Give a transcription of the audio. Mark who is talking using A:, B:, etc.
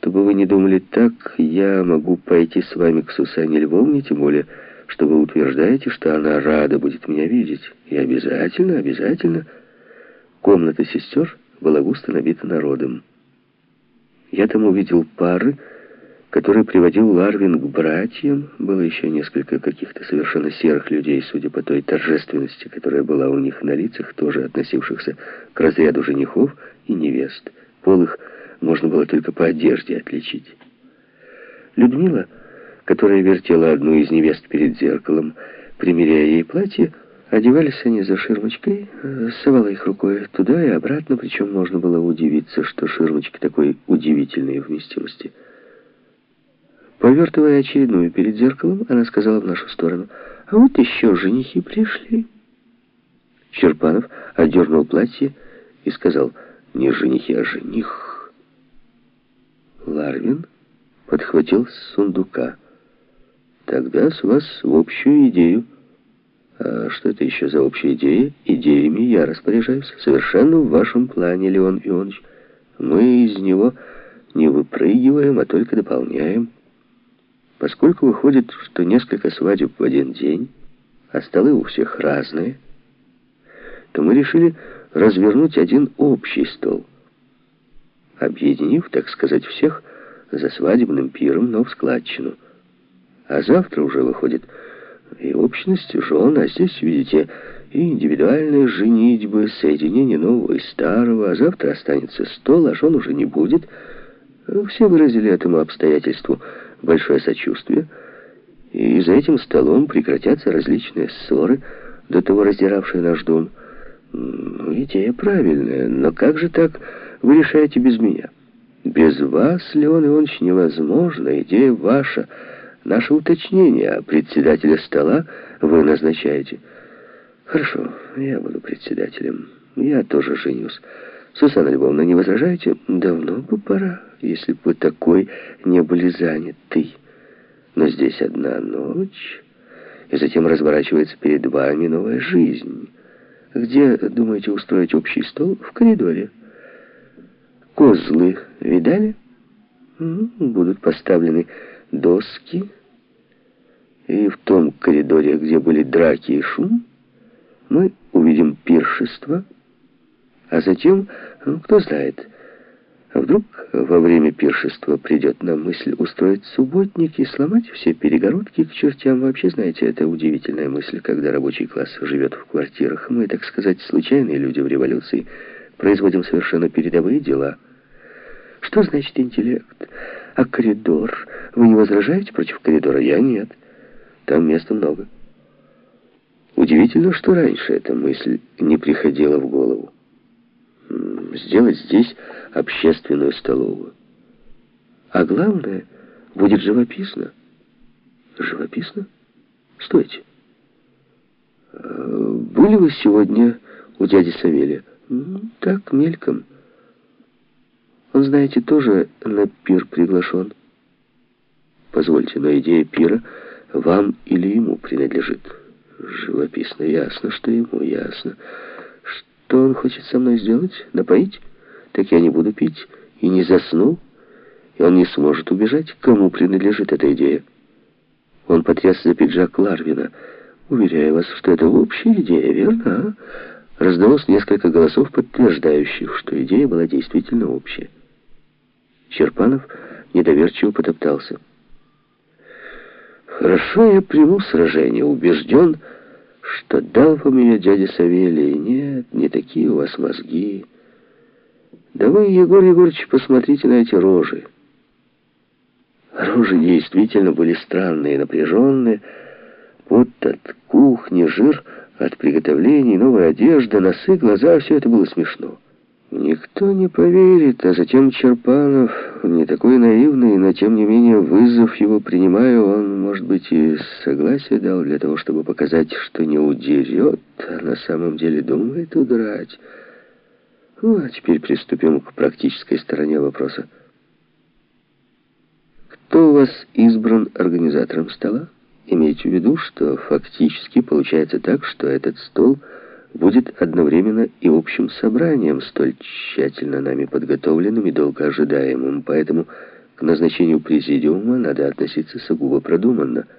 A: чтобы вы не думали так, я могу пойти с вами к Сусане Львовне, тем более, что вы утверждаете, что она рада будет меня видеть. И обязательно, обязательно. Комната сестер была густо набита народом. Я там увидел пары, который приводил Ларвин к братьям. Было еще несколько каких-то совершенно серых людей, судя по той торжественности, которая была у них на лицах, тоже относившихся к разряду женихов и невест. Пол их можно было только по одежде отличить. Людмила, которая вертела одну из невест перед зеркалом, примеряя ей платье, одевались они за ширмочкой, совала их рукой туда и обратно, причем можно было удивиться, что ширмочка такой удивительной вместимости – Повертывая очередную перед зеркалом, она сказала в нашу сторону, «А вот еще женихи пришли». Черпанов одернул платье и сказал, «Не женихи, а жених». Ларвин подхватил с сундука. «Тогда с вас в общую идею». «А что это еще за общая идея?» «Идеями я распоряжаюсь. Совершенно в вашем плане, Леон Ионович. Мы из него не выпрыгиваем, а только дополняем». Поскольку выходит, что несколько свадеб в один день, а столы у всех разные, то мы решили развернуть один общий стол, объединив, так сказать, всех за свадебным пиром, но в складчину. А завтра уже выходит и общность жен, а здесь, видите, и индивидуальные женитьбы, соединение нового и старого, а завтра останется стол, а жен уже не будет. Все выразили этому обстоятельству большое сочувствие, и за этим столом прекратятся различные ссоры, до того раздиравшие наш дом. Идея правильная, но как же так вы решаете без меня? Без вас, Леон Иванович, невозможно. Идея ваша. Наше уточнение, а председателя стола вы назначаете. Хорошо, я буду председателем. Я тоже женюсь. Сусанна Львовна, не возражаете? Давно бы пора, если бы такой не были заняты. Но здесь одна ночь, и затем разворачивается перед вами новая жизнь. Где, думаете, устроить общий стол? В коридоре. Козлы видали? Будут поставлены доски. И в том коридоре, где были драки и шум, мы увидим пиршество, а затем, ну, кто знает, вдруг во время пиршества придет нам мысль устроить субботник и сломать все перегородки к чертям. Вообще, знаете, это удивительная мысль, когда рабочий класс живет в квартирах. Мы, так сказать, случайные люди в революции, производим совершенно передовые дела. Что значит интеллект? А коридор? Вы не возражаете против коридора? Я нет. Там места много. Удивительно, что раньше эта мысль не приходила в голову сделать здесь общественную столовую. А главное, будет живописно. Живописно? Стойте. Э, были вы сегодня у дяди Савелия? Так, мельком. Он, знаете, тоже на пир приглашен. Позвольте, но идея пира вам или ему принадлежит? Живописно, ясно, что ему, ясно. Что он хочет со мной сделать? Напоить? Так я не буду пить и не засну, и он не сможет убежать. Кому принадлежит эта идея? Он потряс за пиджак Ларвина. Уверяю вас, что это общая идея, верно, а? Раздалось несколько голосов, подтверждающих, что идея была действительно общая. Черпанов недоверчиво потоптался. «Хорошо, я приму сражение, убежден, что дал вам ее дядя Савелий. Нет, не такие у вас мозги. Да вы, Егор Егорович, посмотрите на эти рожи. Рожи действительно были странные, напряженные. Вот от кухни, жир от приготовлений, новая одежда, носы, глаза, все это было смешно. Никто не поверит, а затем Черпанов, не такой наивный, но тем не менее вызов его принимаю, он, может быть, и согласие дал для того, чтобы показать, что не удерет, а на самом деле думает удрать. Ну, а теперь приступим к практической стороне вопроса. Кто у вас избран организатором стола? Имейте в виду, что фактически получается так, что этот стол – будет одновременно и общим собранием, столь тщательно нами подготовленным и долго ожидаемым. Поэтому К назначению президиума надо относиться сугубо продуманно –